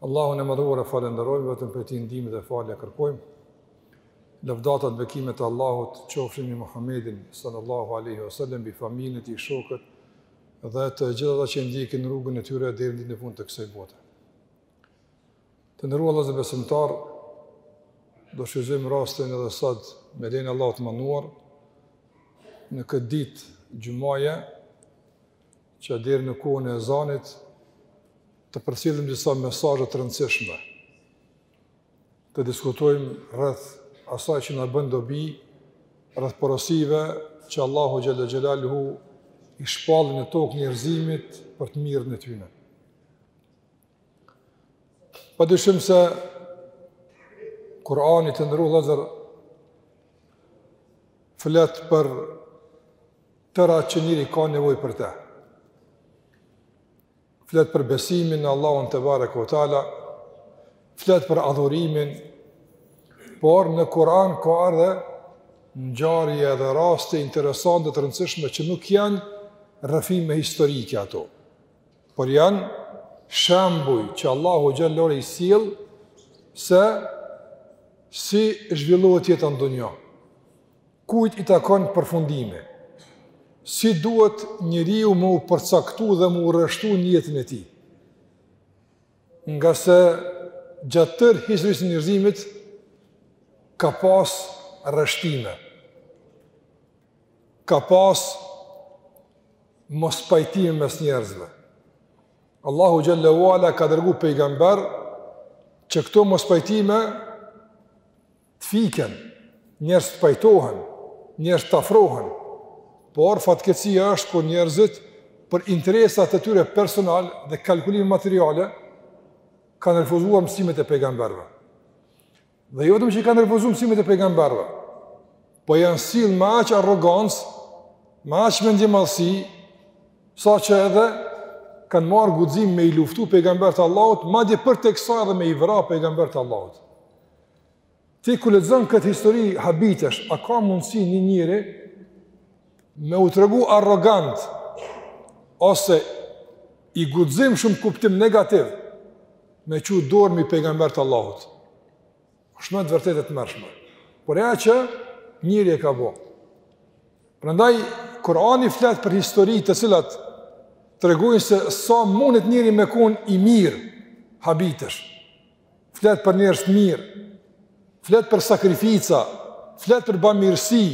Allahun e Madhëruar e falënderojmë vetëm prej tij ndihmë dhe falje kërkojmë. Lavdatat bekimet e Allahut qofshin mbi Muhammedin sallallahu alaihi wasallam mbi familjen e tij shokët dhe të gjithë ata që ndjekin rrugën e tyre deri në ditën e fundit të kësaj bote. Të nderuar vllazër besimtarë, do shfrytëzojmë rastin edhe sot me lejen e Allahut të madhëruar, në këtë ditë xhumaje, që deri në kohën e ezanit të përcjellim disa mesazhe të rëndësishme. Të diskutojmë rreth asaj që na bën dobi, rreth porosive që Allahu xhelle xhelaluhu i shpall në tokë njerëzimit për të mirën e tyre. Pa dyshim se Kurani të nderuar vllazër flet për tëra që njeri ka nevojë për te. Flet për besimin në Allahun tebareke ve teala, flet për adhurimin, por në Kuran ka edhe ngjarje dhe raste interesante të rëndësishme që nuk janë rrëfime historike ato, por janë shembuj që Allahu xhelle ve ala i sjell se si zhvillohet jeta n'dynja. Kujt i takon përfundimi? Si duhet njeriu me u përcaktu dhe me u rreshtu në jetën e tij? Ngase gjatë tërë historisë së njerëzimit, ka pas rreshtime, ka pas mospajtime mes njerëzve. Allahu xhelle ve ala ka dërgu pejgamberë që këto mospajtime të fiken, njerëzit të pajtohen, njerëzit të afrohen, por fatkeqësia është kur njerëzit për interesat e tyre personale dhe kalkulime materiale kanë refuzuar mësimet e pejgamberëve. Dhe jo vetëm që kanë refuzuar mësimet e pejgamberëve, po janë sjell me aq arrogancë, me aq mendjemadhësi, saqë edhe kanë marrë guxim me i luftu pejgamberët e Allahut, madje për teksa edhe me i vra pejgamberët e Allahut. Ti kur lexon këtë histori habitesh, a ka mundësi një njeri me u tregu arrogant ose i guximshëm në kuptim negativ me çu dorë mbi pejgamberët e Allahut. Është me të vërtetë e tmerrshme. Por ja që njeri e ka bo. Prandaj, Kurani flet për histori të cilat tregojnë se sa mundet njeri me kon i mirë habitësh. flet për njerëz të mirë, flet për sakrifica, flet për bamirësi,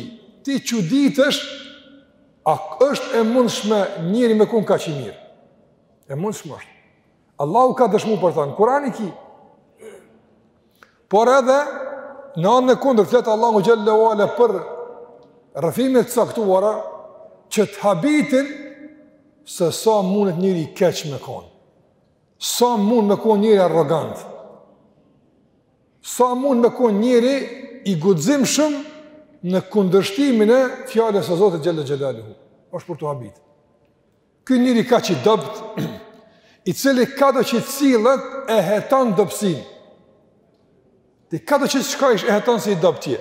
ti çuditesh a është e mundshme njeri me kon kaq i mirë. E mundshme është. Allahu ka dëshmu për tanë, Kurani ki. Por edhe në anën e kundër flet Allahu xhele ue ala për rrëfime të caktuara që të habitin se sa mundet njeri i keq me kon. Sa mund me konë njeri arrogant? Sa mund me konë njeri i guximshëm në kundërshtimin e fjalës së Zotit xhele xhelaluhu? është për t'u habit. Ky njeri kaq i dobt, i cili kado që sillet e heton dobsinë. Ti kado që shkojsh e heton se i dobt je.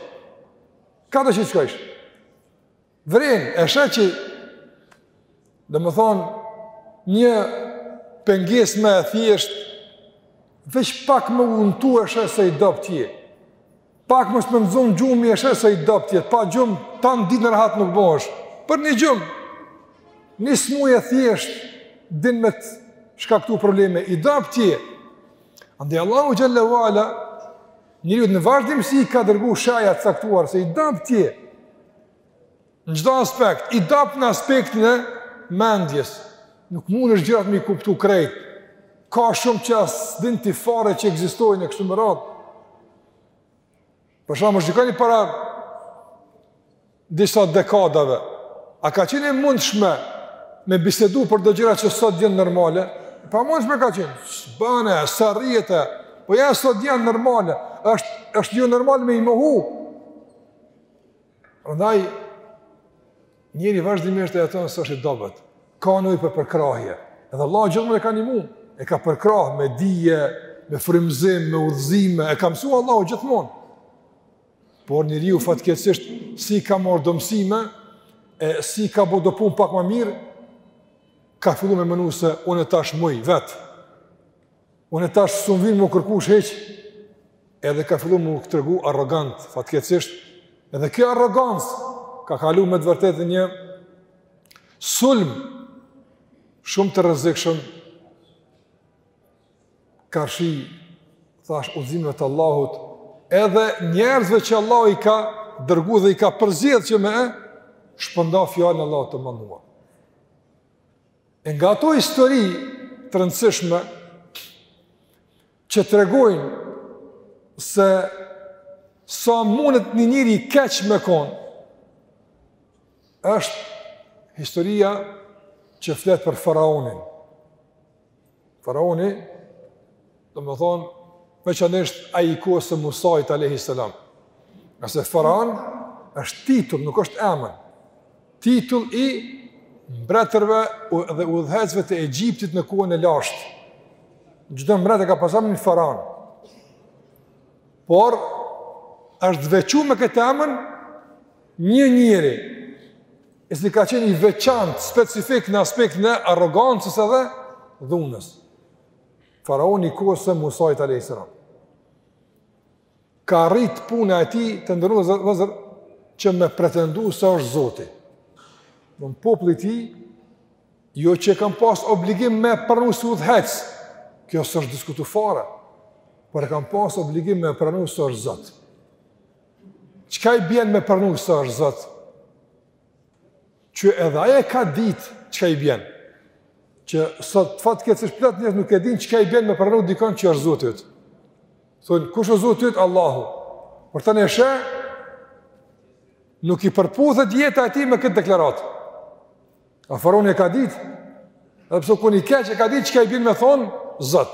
Kado që shkojsh. Vren, e sheh që, domethonë, një pengesë ma e thjesht, veç pak me u untu e sheh se i dobt je. Pak mos me të zanë gjumi e sheh se i dobt je. Pa gjumë, tanë ditën rahat nuk bosh. Për një gjumë, një smujë e thjesht, din me të shkaktu probleme, i dobt je. Andaj Allahu xhele ue ala, Njëriut në vazhdimësi i ka dërgu sheja të caktuar se i dobt je, në çdo aspekt, i dobt në aspektin e mendjes, nuk mundesh gjërat me i kuptu krejt, ka shumë që as s'din ti fare që ekzistojnë e kështu me radhë. Për shembull, shikoni para disa dekadave, a ka qenë e mundshme me bisedu për do gjëra që sot janë normale? Pamundshme ka qenë, s'ua ban, s'e arrijnë, po ja sot janë normale, është, është jonormale me i mohu. Prandaj, njeri vazhdimisht e heton se është i dobët, ka nevojë për përkrahje, edhe Allah gjithmonë e ka nimu, e ka përkrahë me dije, me frymzim, me udhëzime, e ka mësu Allah gjithmonë. Por njeriu fatkeqësisht si i ka marrë do mësime e si i ka bo do punë pak ma mirë, ka fillu me menu se unë tash muj vet. Unë tash s'um vyn mu kërkush hiç. Edhe ka fillu m'u tregu arrogant fatkeqësisht. Edhe kjo arrogancë ka kalu me të vërtetë një sulm shumë të rrezikshëm karshi, thash, udhëzimeve të Allahut, edhe njerëzve që Allahu i ka dërgu dhe i ka përzgjedh që me e shpërnda fjalën e Allahut të madhëruar. E nga ato histori të rëndësishme, që tregojnë se sa mundet një njeri i keq me konë, është historia që flet për faraonin. Faraoni, do me thonë, veçanisht ai i kohës së Musait a.s. Se Faraon është titull, nuk është emën, titull i mbretërve dhe udhëheqësve të Egjiptit në kohën e lashtë. Çdo mbret e ka pas emnin Faraon. Por, është veçu me këtë emën një njeri, i cili ka qenë i veçantë, specifik në aspektin e arrogancës edhe dhunës. Faraoni i kohës së Musait alayhis salam. Ka arrit puna e tij të nderuar vëllezër që me pretendu se është Zoti. Populli i tij, jo që e kan pas obligim me pranu si udhëheqës, kjo s'është diskutu fare, por e kan pas obligim me pranu se është Zoti. Çka i bjen me pranu se është zot? Që edhe ai e ka dit çka i bjen. Që sot fatkeqësisht plot njerz nuk e din çka i bjen me pranu dikon që është zoti. Thonë, kush është zotit? Allahu. Por tani sheh, nuk i përputhet jeta e tij me këtë deklaratë. A faraoni e ka dit, edhe pse u kon i keq e ka dit çka i bjen me thonë, zot.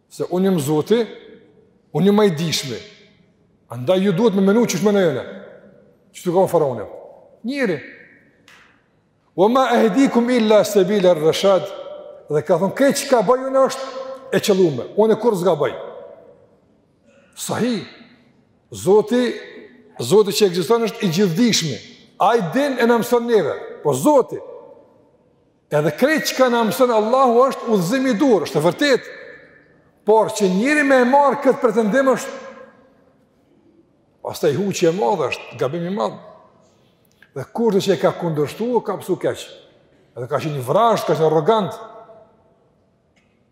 Se unë jam zoti, unë jam i dijshmi. Andaj ju duhet me menu qysh menoj une. Qishtu kon faraoni. Njeri. Ve ma ehdikum illa sebilerreshad. Dhe ka thonë, krejt çka baj unë është e qëllume. Une kurr s'gaboj. Sahi. Zoti, zoti që ekziston është i gjithdijshmi. Ai din e na mson neve. Po zoti. Edhe krejt çka na mson Allahu është udhëzim i duhur, është e vërtet, por që njeri me e marr këtë pretendim është, pastaj huqi i madh është, gabim i madh, dhe kushdo që e ka kundërshtu, ka pësu keq, edhe ka qen i vrazhdë, ka qen arrogant,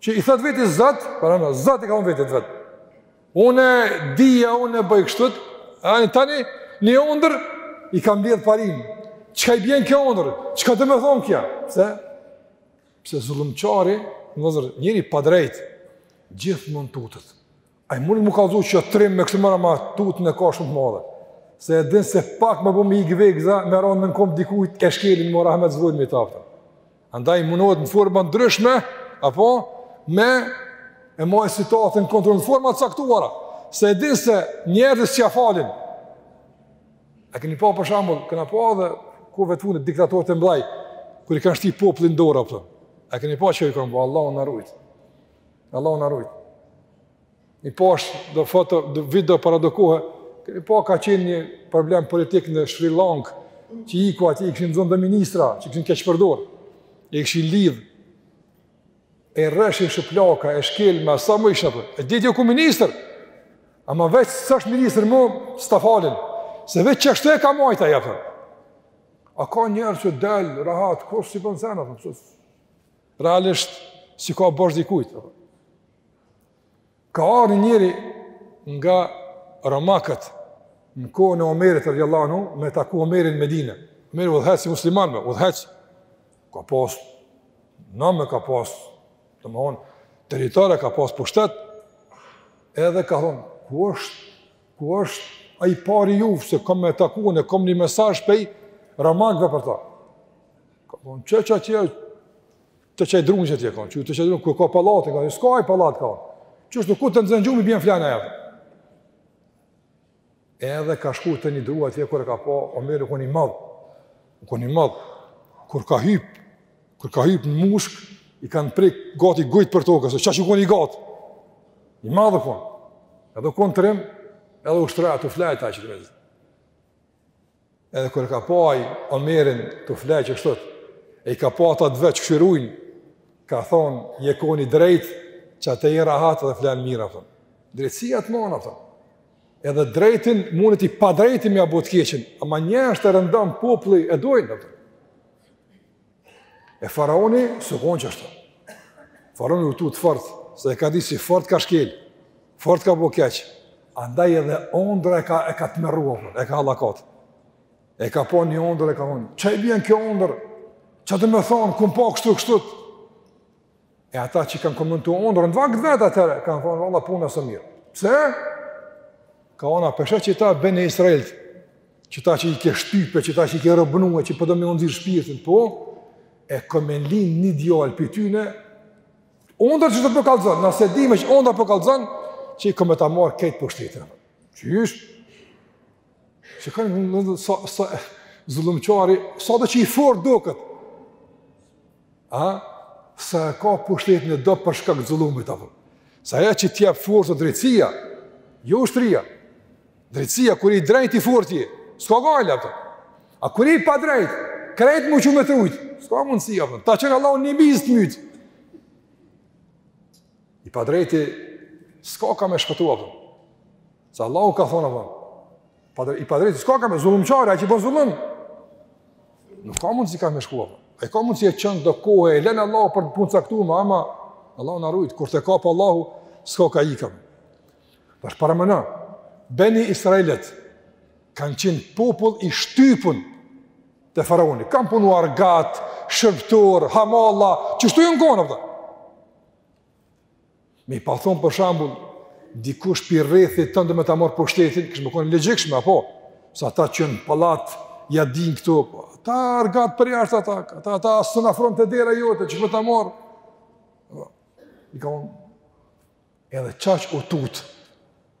Që i thot vetit zot, pra zot i ka thon vetit vetë. Une e di, une e boj kështu, ani tani, një ondërr, i kam mbledh parinë. Çka i bjen kjo ondërr? Çka do me thonë kjo? Pse, pse zullumqari, vllezër, njeri i padrejtë, gjithmon tutet. Ai mundet me u kallxu që trim e ksi sene ma tutën e ka shumë të madhe. Se e din se pak me bo mi gabu diçka, me ra nën komb dikujt e shkelin ma rahmet s'bojnë me i tapëtën. Andaj mundohet në forma të ndryshme, apo me e majt situatën në kontroll në forma të caktuara. Se e din se njerëzit s'ja falin. A keni pa për shembull, kena pa edhe kohëve të funit diktatorët e mdhaj, kur i kanë shti populli n'dorë, pëtën. A keni pa çka ju kanë bo, Allahu na rujtë. Allahu na rujt. I pashë do foto, do video para do kohe, i po ka qenë një problem politik në Sri Lankë, diku aty i kishin zonë do ministra, që i kishin keqpërdor, i kishin lidhë, e rrehshin plaka, e shkel me asa më ishë në e ditë jo ky ministër, ama veç se është ministër më, s'të falin, se veç që është e ka majta, ja, për. a ka njerëz që del, rahat, kur s'i përnë sena, për, Realisht, s'i ka borxh dikujt. Ka ardh një njeri nga romakët në kohën e Omerit radijallahu anhu me taku Omerin në Medine. Omeri udhëheqës i muslimanëve, udhëheqës. Ka pas, nam ka pas, domethonë, territore ka pas pushtet, edhe ka thonë, ku është, ku është, ai pari juve, se kom me taku, e kom një mesazh pej romakëve për ta. Ka thonë, qe qe çu te qaj druni qatje e ke, çu te qaj druni, ku e ka pallat, ka, s'ka ai pallat ka. Qashtu ku ta nxen gjumi, i bjen flen e jepë. Edhe ka shku te një dru atje, kur e ka pa, Omeri, u kon i madh, u kon i madh, kur ka hypë, kur ka hypë në mushkë, i kanë prek gati gujt për tokë, çka që kon i gat. I madh kon. Edhe kon trim, edhe u shtri tu flejt qaty vetë. Edhe kur e ka pa ai Omerin tu flejt qashtu, e i ka pa ata të veç këshirujn, ka thon je kon i drejt qata je rahat dhe flen mirë a kupton. Drejtësia të mon a kupton. Edhe drejtin mundet i padrejti me ja bo të keqen, ama njerëz të rëndomtë populli e dojnë a kupton. E faraoni s'u kon qashtu. Faraoni u tut fort, se e ka dit se fort ka shkel, fort ka bo keq, andaj edhe ondra e ka, e ka tmerru, e ka hallakat. E ka pa një ondërr, e ka thonë, çka i bjen kjo ondërr? Çka domethonë, kom pa kështu, kështu? E ata që kanë komentuar ondrën, vakt të vet atëhere, kanë thonë, valla puna s'o mirë. Pse? Ka thonë për shkak qëta beni israilët, qëta që i ke shtypë, qëta që i ke robnue, që po do me ua nxjerr shpirtin, po, e ka me lind një djalë pej tyne, ondra qashtu po kallzon, po na s'e dimë ça ondra po kallzon, po që ai ka me ta marr krejt pushtetin. Qysh? Shiko një ondërr sa, sa zullumqari, sado që i fort doket. A? Se e ka pushtetin e dobët për shkak të zullumit, a kupton? Se ajo që t'jep forcë o drejtsia, jo ushtria. Drejtsia, kur i drejt i fort je, s'ka gajle, a kupton? A kur i padrejt, krejt me çu me të rujt, s'ka mundësi, a kupton? Ta çon Allahu një mizë të mytë. I padrejti, s'ka ka me shpëtu, a kupton? Se Allahu ka thonë apo. I padrejti s'ka ka me, zullumqari, ai që bën zullum. Nuk ka mundsi ka me shku. Ai ka mundsi e çon do kohë e len Allahu për naj punë caktuar, ama Allahu na rujt kur të kap Allahu s'ke ka ik. Tash paramenone. Beni Israilët kanë qenë popull i shtypun te faraoni. Kanë punu argat, shërbëtor, hamalla, qeshtu janë konë ata. Me i pa thonë për shembull, dikush prej rrethit tand do me ta marrë pushtetin, kish me konë logjikshme, apo? Se ata qenë në pallat, ja din këtu, po, ata argat përjashta ata, ata, ata as nuk afrohen te dera jote, që po ta marrë. Po, I ka unë, edhe qaq u tutë,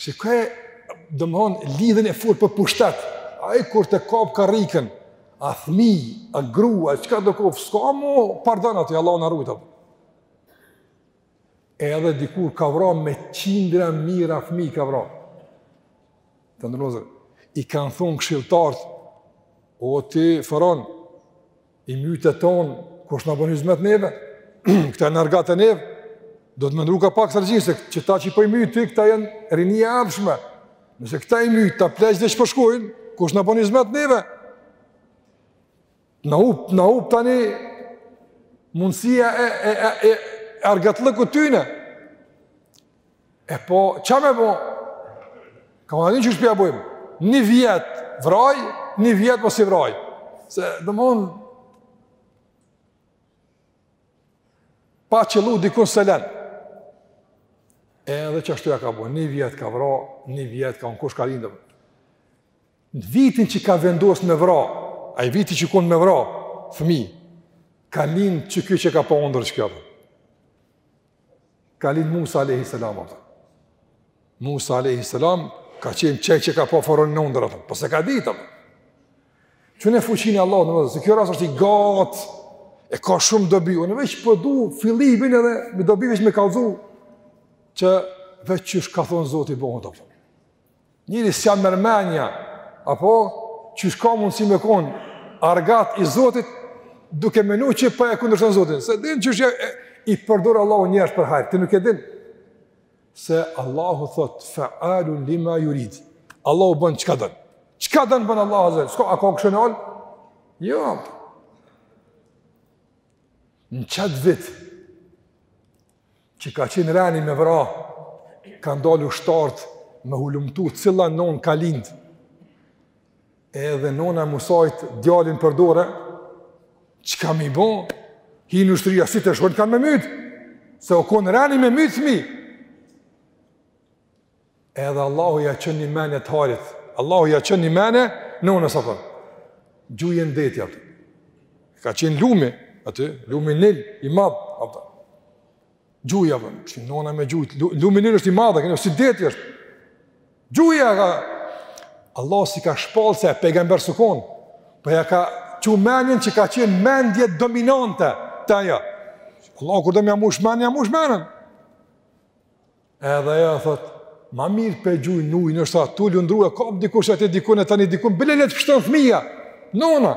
Shikoje domethonë lidhjen e fortë për pushtet. Ai kur ta kap karrikën, a fmi, a grua, çka do koftë, s'ka mo pardon atë Allahu na ruajt. Edhe dikur ka vra me qindra mija fëmi ka vra. Të nderuar vllazër, i kanë thonë këshilltarët, o ti faraon, i myte tonë, kush na bën hizmet neve? këta janë argatë e neve. Duhet me ndërru ka pak strategji se qeta që i po i myti këta janë rinia e ardhme. Nëse këta i myt ata pleq edhe ç'po shkojnë, kush na bën hizmet neve? Na hup na hup tani mundësia e e e, e argatllëkut tyne. E po, ça me bo? Ka thonë a din qysh pja bojmë. Një vjet vraji, një vjet mos i vraj. Se, domethonë, pa qëllu dikun s'e len. E edhe qashtu ja ka bo. Një vjet ka vra, një vjet ka lonë kush ka lindë. Në vitin që ka vendosë me vra, ai viti që u konë me vra, fëmi, ka lindë qeky që ka pa ondërr qeky. Ka lindë Musa alayhi salam. Musa alayhi salam ka qenë qaj që ka pa faraoni n'ondërr atë. Po s'e ka ditë. Kqyrne fuqinë e Allahut vllazër, se ky rast është i gatë, e ka shumë dobi, unë veç po du fillimin edhe, me dobi veç me kalzu, që veç qysh ka thonë Zoti bëhen të përë. Njeri s'ja merr menja, apo qysh ka mundësi me konë argat i Zotit, duke menu që po e kundërshton Zotin, s'e din qysh i përdor Allahu njerëzit për hajr, ti nuk e din, se Allahu thot, faalu lima jurid, Allahu bën çka don, çka don bën Allahu vllazër, s'ka, a ka kush e nal? Jo, në qat vit, që ka qenë reni me vra, ka kanë dalë ushtarët me hulumtu, cila non ka lindë, edhe nona e Musait djallin për dore, që ka me bo, hin ushtria, si ta shohin, kanë me e mytë, se u konë reni me mytë fmi, Edhe Allahu ja qet në men me t'hollë. Allahu ja qet në men nanës, i thotë. Gjuje në det, a. Ka qenë lumi, aty, lumi nil, i madhë. Apo. Gjuje, apo. Qysh nona me gjujt. Lumi nil është i madhë, kënë, si deti është. Gjuje, ka... Allahu s'i ka shpalë se pejgamber s'u konë. Por po ja ka çu menen që ka qenë mendje dominante te ajo. Allah, kur don me ja mush menen, ja mush menen. Edhe ajo thot, ma mirë pe gjuj në ujë, nashta tu lundru e kap dikush e atje dikun e tani dikun, bile le të pshton fëmija, nona.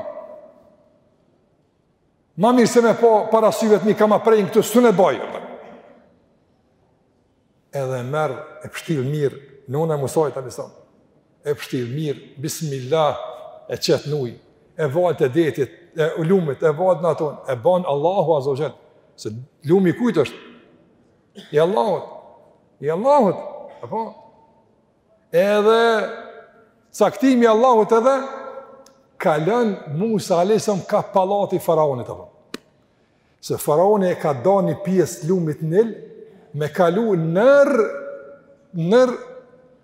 Ma mirë se me pa para syve të mi kah ma prejnë këtu, s'e baj. Edhe e merr, e pshtjell mirë, nona e Musajt alejhi selam, e pshtjell mirë, bismillah, e qet në ujë, e valët e detit, e lumit, e valën atë, e banë Allahu azze ue xhel, se lumi i kujt është, I Allahut. I Allahut. Apo? Edhe caktimi i Allahut edhe kalon Musa alayhisalam kah pallati faraonit apo. Se faraoni e ka da një pjesë lumit Nil me kalu nër nër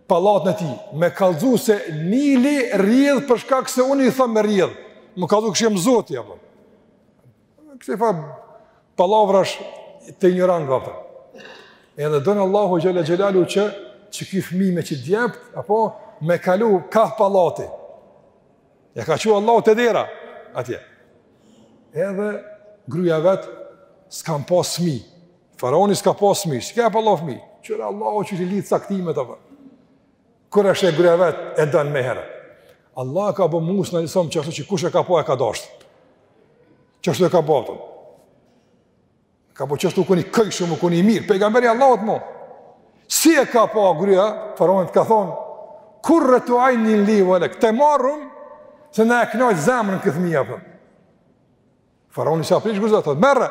pallatin e tij. Me kallzu se Nili rrjedh për shkak se unë i thom me rrjedh. Me kallzu kishe jam zoti apo. Kësi far pallavrash të injorantëve, apo. Edhe don Allahu xhelle xhelaluhu që qiky fmi me qit djep, apo me kalu kah pallati. E ka çu Allahu te dera, atje. Edhe gruja e vet s'kan pas fmi. Faraoni s'ka pas fmi, s'ka pas hala fmi. Kqyre Allahu qysh i lidh caktimet, apo. Kur e sheh gruaja vet e don menjëherë. Allah ka bë Musan alejhi selam qashtu që kush e ka pa e ka dasht. Qashtu e ka bo atë? Ka bo qashtu, u kon i hijshëm, u kon i mirë. Pejgamber i Allahut mo. Si e ka pa gruaja e Faraonit ka thon kurretu ajnin li ve lek, kët e marrum, se na e knaq zemrën ky fmija, apo. Faraoni s'ja prish grusë, thot, merre,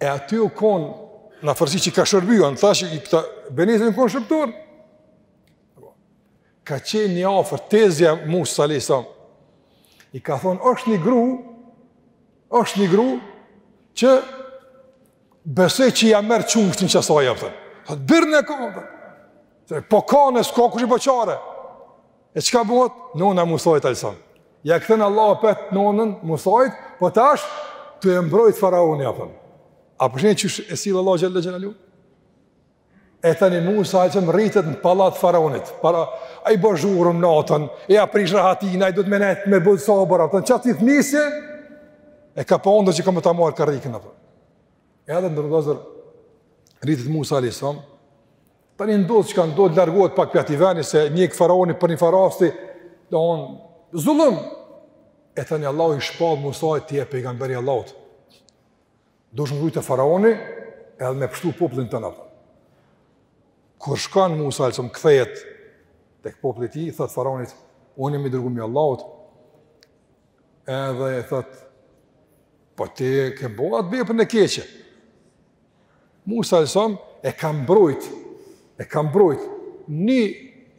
E aty u konë, në afërsi që i ka shërbyu, u thashë i këta beni israil u konë shërbëtorë. Ka qenë një afër, tezja Musës alejhi selam, i ka thonë, është një gru, është një gru, që besoj që ja merë qumështin qasaj, apo. Thotë, birne këtu, apo. Po kane, s'ka kush i bon çare. E çka bëhet? Nona Musait alejhi selam. Ja kthen Allahu apet nonën Musait, po tash tu e mbrojt faraoni apo. A po shihni qysh e sill Allahu xhalla xhelalu? E tani Musa alejhi selam rritet në pallat faraonit. Para ai bë zhurmë natën, e ja prish rahatin, ai do të menet me bën sabër apo e çat e thnisë. E ka pa ondërr që ka me ta marr karrikën apo. Edhe ndërkohë rritet Musa alejhi selam Tani ndodh çka ndodh, largohet pak prej atij veni, se e njek faraoni për njëfar rasti, domethënë, zullum, e tani Allahu i shpall Musait ti je pejgamberi i Allahut. Do shkon drejt te faraoni, edhe me pështu popullin tënd, kupton. Kur shkon Musa alejhi selam, kthehet tek populli i tij, i thotë faraonit, unë jam i dërgumi i Allahut, edhe i thotë, po ti ke bo atë veprën e keqe, Musa alejhi selam e ka mbrojt, e ka mbrojt një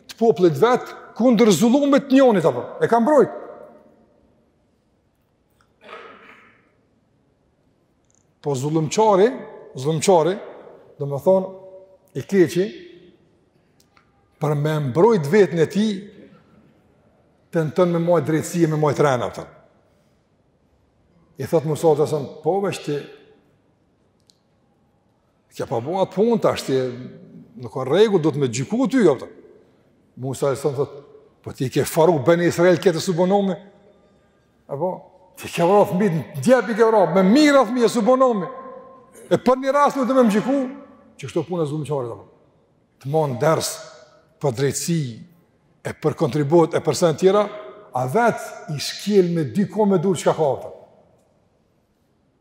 të popullit vet kundër zullumit të njonit, apo, e ka mbrojt. Po zullumqari, zullumqari, domethënë, i keqi, për me mbrojt veten e tij, tenton me majt drejtësi e me majt ren, kupton. I thotë Musa alejhi selam, po veç ti ke pa bo atë punë tash, ti nuk je n'rregull, duhet me gjyku ty, jo, kupton. Musa alejhi selam thotë, po ti ke faru Beni Israilët e s'u bo nami, e po, ti ke vra fëmi, në djep i ke vra, me mira fëmi e s'u bo nami, e për një rast me të me më gjyku, qe kështu puna e zullumqarit, dhe, të man ders për drejtësi, e për kontribut, e për sene tjera, a vetë i shkel me dy komë e durë çka ka, kupton.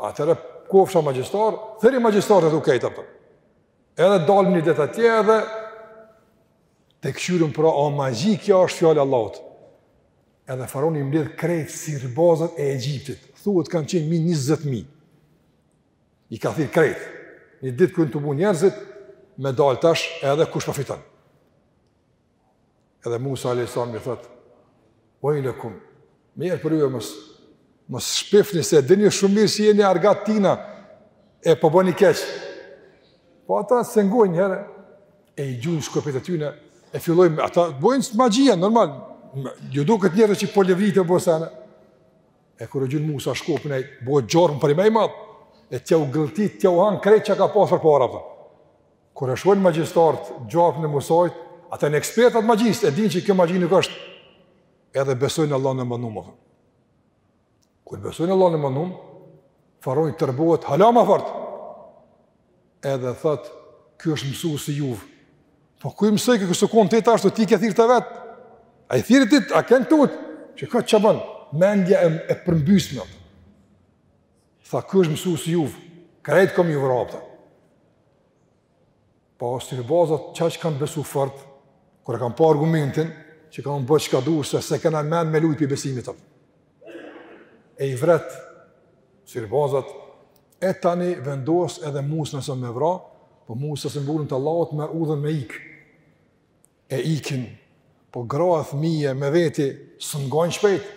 Atëherë, kofsha magjistar, thirri magjistarët e tu krejt, kupton. Edhe dalin një ditë atje edhe, ta kqyrim pra a o magji kjo a është fjala e Allahut. Edhe faraoni i mbledh krejt sihirbazët e Egjiptit. Thuhet kanë qenë mi 20.000. I ka thirr krejt. Një ditë kanë tubu njerëzit, me dalë tash edhe kush po fiton. Po Edhe Musa alayhis salam i thotë: "Wailakum, mjerë për ju mos mos shpifni se e dini shumë mirë se jeni argatë t'tina e po bëni keq." Po ata s'e ngojnë një herë e i gjujnë shkopinjtë e tyne, e fillojnë, ata bëjnë si magjia, normal, ju doket njerëzve që po levrit e bo sene, e kur e gjun Musa shkopin e bohet gjarpën i madh, e tja u gëlltit, tja u han krejt çka pas përpara, kupton. Kur e shohin magjistarët gjarpnin e Musait, ata janë ekspertë të magjisë, e dinë që kjo magji nuk është. Edhe besojnë në Allahun e Madhnum. Kur besojnë në Allahun e Madhnum, faraoni tërbohet hala më fort. Edhe thot, ky është mësuesi i juve. Po ku i mësoi ky s'u kon, ti tash, ti i ke thirr ti vet? A i thirre ti, a kon t'tutë? Qe çka bon, mendja e, e përmbysme. Tha, ky është mësusi juv, krejt kom ju vra, kupton. Po sihirbazat, qaq kanë besu fort, kur e kanë pa argumentin, që kanë, bo çka dush, se s'e kena men me lujt prej besimit tonë. E i vret sihirbazat, e tani vendos edhe Musën alejhi selam me vra, po Musa alejhi selam me urdhën të Allahut merr udhën me ik. E ikin, po gra e fmij me veti, s'un shkojnë shpejt.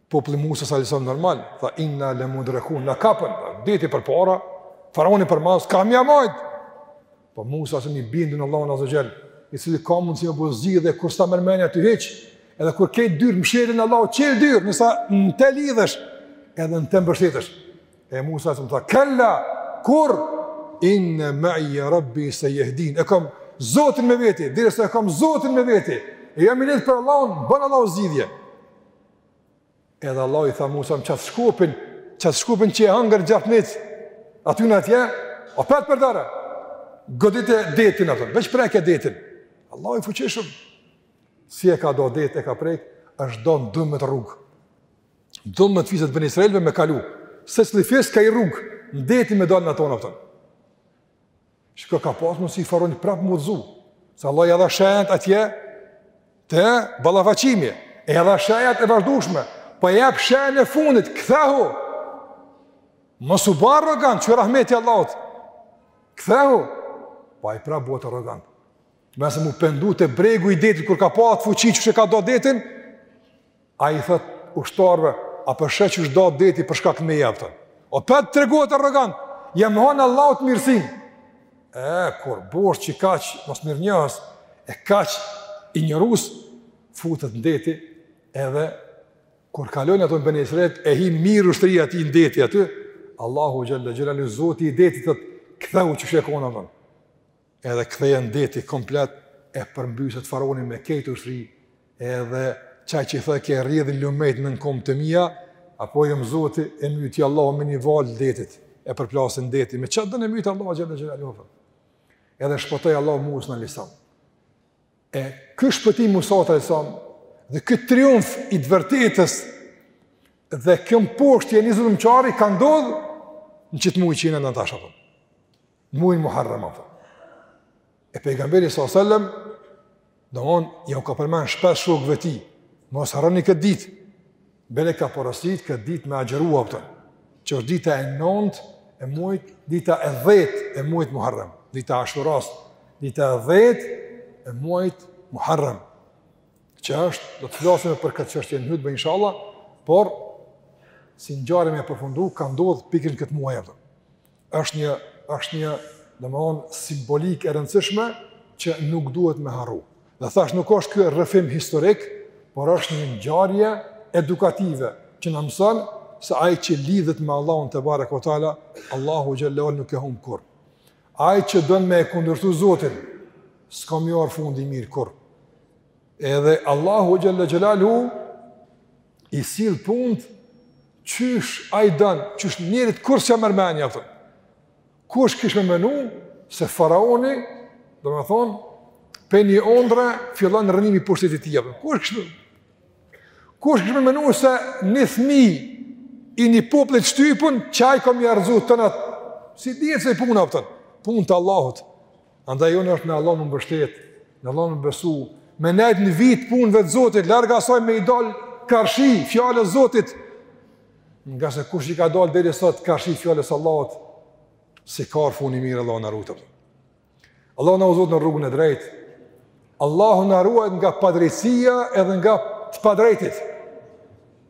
Populli Musa alejhi selam normal, tha inna le mudrekun, na kapën, deti përpara, faraoni përmas, ka me ia majt. Po Musa alejhi selam i bindun në Allahun azze ve xhel, i cili ka mundsi me bo zgjidhje kur s'ta merr menja ty hiç, edhe kur krejt dyrt mshilen, Allahu çel dyr, nëse në te lidhesh, edhe në te mbështetesh. E Musa alejhi selam tha, kella, kurrë, inna meije rabbi sejehdin, e kam zotin me veti, derisa e kam zotin me veti, e jam i lidhë për Allahun, bën Allahu zgjidhje. Edhe Allahu i tha Musa, me qat shkopin, qat shkopin që e hangër gjarpnit, aty në atje, opet përdore, godite detin, kupton, veç preke detin. Allahu i fuqishëm, si e ka da detin, e ka prek, është da në dymbdhet rrugë. Dymbdhet fiset beni Israilve me kalu, secili fis ka ni rrugë, në deti me dalë n'atanë, kupton. Shiko ka pas mundsi faraoni prap m'u udhzu. Se Allahu ia dha shejat atje të ballafaqimi. Ia dha shejat e vazhdueshme. Po ia jep shejën e fundit, kthehu. Mos u bë arrogant, qe rahmeti Allahut. Kthehu. Po ai prap bëhet arrogant. N'ven se m'u pendu te bregu i detit kur ka pa atë fuqi qysh e ka da detin, Ai i thot ushtarëve, a po sheh qysh u da deti për shkak të meje kupton. Opet tregohet arrogant, ia mohon Allahut mirësinë. E kur bohet qikaq mosmirënjohës e kaq injorus futet në deti edhe kur kalojnë atanë beni Israilët e hin mirë ushtria e tij në deti aty Allahu xhelle xhelaluhu Zoti i detit thot kthehu qysh je kon kupton Edhe kthehet deti komplet e përmbyset faraoni me krejt ushtri, edhe qaj që thojke rrjedhin lumejt nën komë të mia, apo jam Zoti e myti Allahu me një valë detit e përplasi në deti. Me çfarë do ne myti Allahu xhelle xhelaluhu? Edhe shpëtoi Allahu Musën alejhi selam. E ky shpëtim Musa alejhi selam dhe ky triumf i së vërtetës dhe kjo mposhtje e një zullumqari ka ndodhë në qit muj qi jena tash kupton. muajin Muharram, a kupton. E pejgamberi sallallahu alajhi wasallam domethon jau ka përmend shpesh shokëve tij, mos harroni këtë ditë. Bele ka porosit këtë ditë me agjëru, a kupton. Që është dita e 9 e muajit, dita e 10 e muajit Muharram, dita Ashuras, dita e 10 e muajit Muharram. Që është, do të flasim për këtë çështje në hutbë inshallah, por si ngjarje me përfundu ka ndodh pikërisht n'këtë muaj, a kupton. është një është një domthon simbolikë e rëndësishme që nuk duhet me harru. Dhe thash nuk është ky rrëfim historik, por është një ngjarje edukative që na mëson se ai që lidhet me Allahun tebareke ue teala, Allahu xhelle xhelaluhu nuk e humb kurr. Ai që don me e kundërshtu Zotin, s'ka me i ardh fundi i mirë kurr. Edhe Allahu xhelle xhelaluhu i sill punt qysh ai don, qysh njerit kurr s'ja merr mendja, a kupton. Kush kish me menu se faraoni, domethon, pej një ondrre fillon rrënimi i pushtetit të tij. Kush kish me Kush kish me menu se një thmi i një populli t'shtypun qaj ka me i rrzu t'tana. S'i dihet se puna, a kupton. Punët e Allahut. Andaj e jona është në Allah me u mbështet, në Allah me besu, me nejt në vijë të punëve të Zotit, larg asaj me i dalë karshi fjalës Zotit, ngase kush i ka dalë deri sot karshi fjalës Allahut, s'i ka ardh funi i mirë. Allahu na rujt. Allahu na udhëzoftë në rrugën e drejtë, Allahu na ruajt nga padrejtësia edhe nga të padrejtit.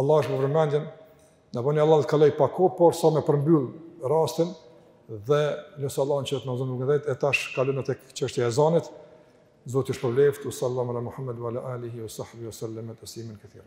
Allah shpërbleftë për vëmendjen, na bëni hallall që kalova pak kohë, por sa me përmbyll rastin, dhe lus Allahun në që të nëzën rrugën dhejt, e tash kalojmë te çështja e ezanit, Zoti ju shpërbleftë, ue sallallahu ala Muhammed, ue ala alihi, ue sahbihi, ue sellem teslimen kethira